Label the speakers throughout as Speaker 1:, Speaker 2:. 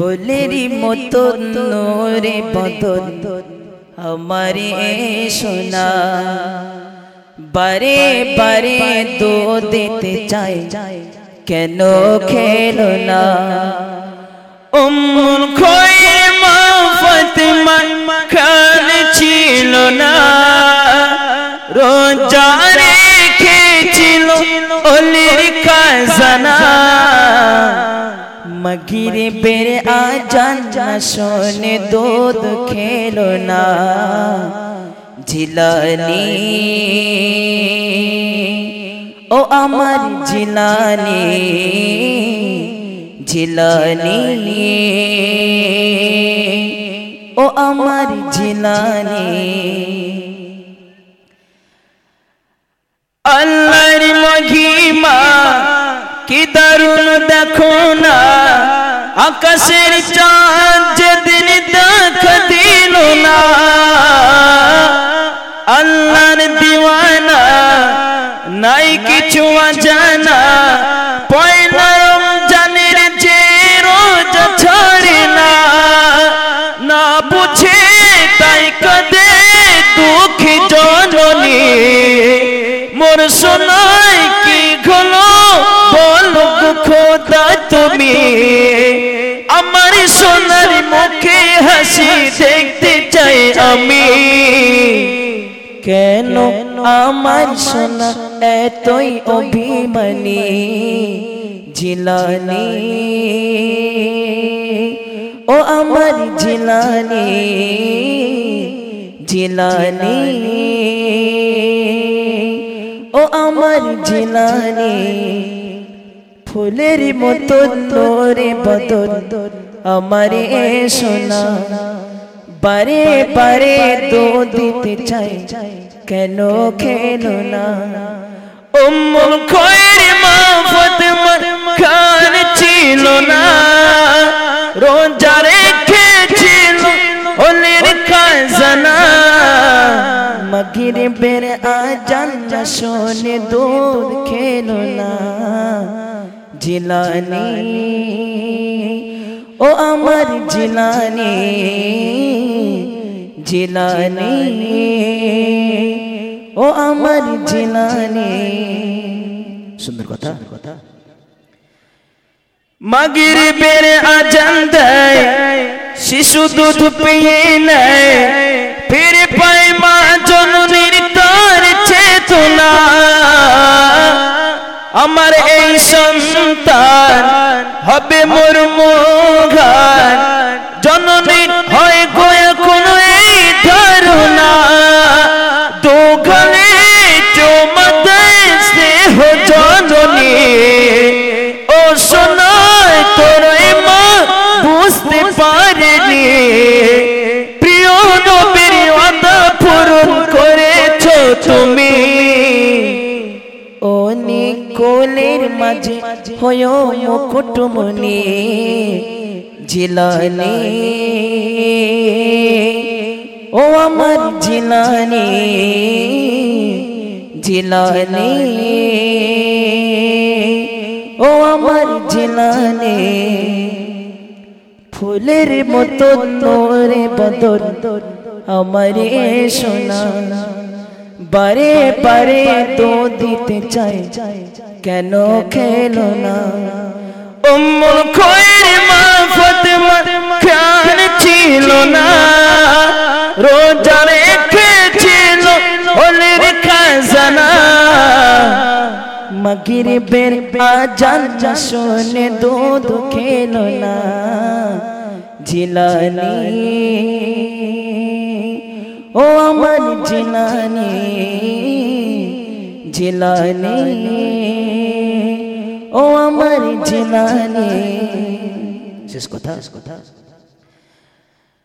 Speaker 1: ফুলেরই মতো নোরে বদন আমারে সোনা। বারে বারে দো দিতে চাই, কেন খেলো না?
Speaker 2: উম্মুল খৈর মা ফাতিমা খান ছিল না। রোজা রেখেছিল অলির খাজানা।
Speaker 1: মগিরে বেড়ে আ জান না শোনে দুধ খেলো না। জিলানি। ও আমার জিলানি। জিলানি। ও আমার জিলানি।
Speaker 2: আল্লাহর মহিমা কি দারুণ দেখো না। আকাশের চাঁদ যেদিন দেখা দিল না আল্লাহর দিওয়ানা নাই কিছু জানা পয়লা রমজানের যে রোজা ছাড়ে না না বুঝে তাই কদে দুঃখী জননী মোর সোনাই মুখে হাসি দেখতে চাই আমি।
Speaker 1: কেন আমার সোনা এতই অভিমানী? জিলানি। ও আমার জিলানি। জিলানি। ও আমার জিলানি। ফুলের মতো তোরে বদন। আমার সোনা বারে বারে দো দিতে চাই কেন খেলো না?
Speaker 2: উম্মুল খৈর মা ফাতেমা খান ছিল না। রোজা রেখেছিল অলির খাজানা।
Speaker 1: মগিরে বের আ জান না শোনে দুধ খেলো না। জিলানি ও আমার জিলানি জিলানি। ও আমার জিলানি। সুন্দর কথা। কথা।
Speaker 2: মাগির বেড়ে আজান দেয় শিশু দুধ পেয়ে নেয়। ফিরে পায় মা জননীর তার চেতনা। আমার এই সন্তান হবে মোর মোঘান
Speaker 1: মাঝে হয় মুকুটমণি জিলানি। ও আমার জিলানি জিলানি। ও আমার জিলানি, ফুলের মতো তোরে বদন আমার সোনা। বারে বারে তো দিতে চাই কেন খেলো না?
Speaker 2: উম্মুল খৈর মা ফাতেমা খান ছিল না। রোজা রেখেছিল অলির খাজানা।
Speaker 1: মগির বের আজান শোনে দুধ খেলো না। জিলানি। ও আমার জিলানি। জিলানি। ও আমার জিলানি শেষ কথা শেষ কথা।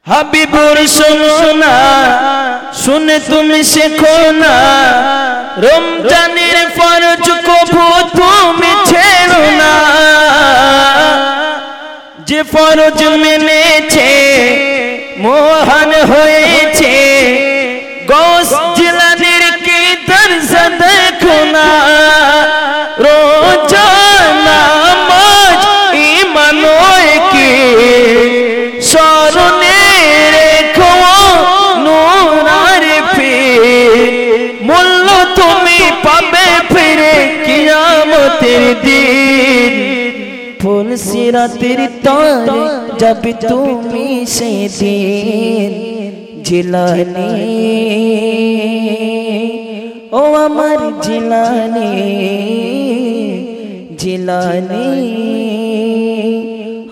Speaker 2: হাবিবুর শোনা, শুনে তুমি শেখো না। রমজানের ফরজ কবু তুমি ছেড়ো না। যে ফরজ মেনেছে, মোহন হয়েছে
Speaker 1: ফুলসিরাতের তরে যাবে তুমি সেদিন জিলানি। ও আমার জিলানি জিলানি।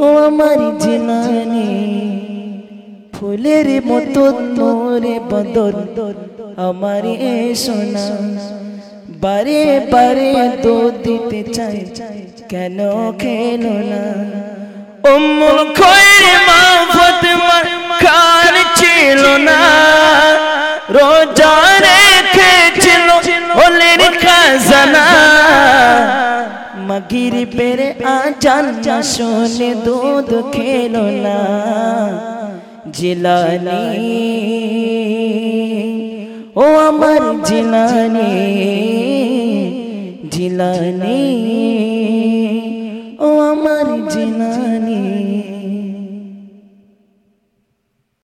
Speaker 1: ও আমার জিলানি, ফুলের মতো তোরে বদর আমার সোনা। বারে বারে দো দিতে চাই। কেন খেলো না?
Speaker 2: উম্মুল খৈর মা ফাতেমা খান ছিল না। রোজা রেখেছিল ওলের খাজানা।
Speaker 1: মগির পেরে আজান শোনে দুধ খেলো না। জিলানি ও আমার জিলানি জিলানি। আমার জিলানি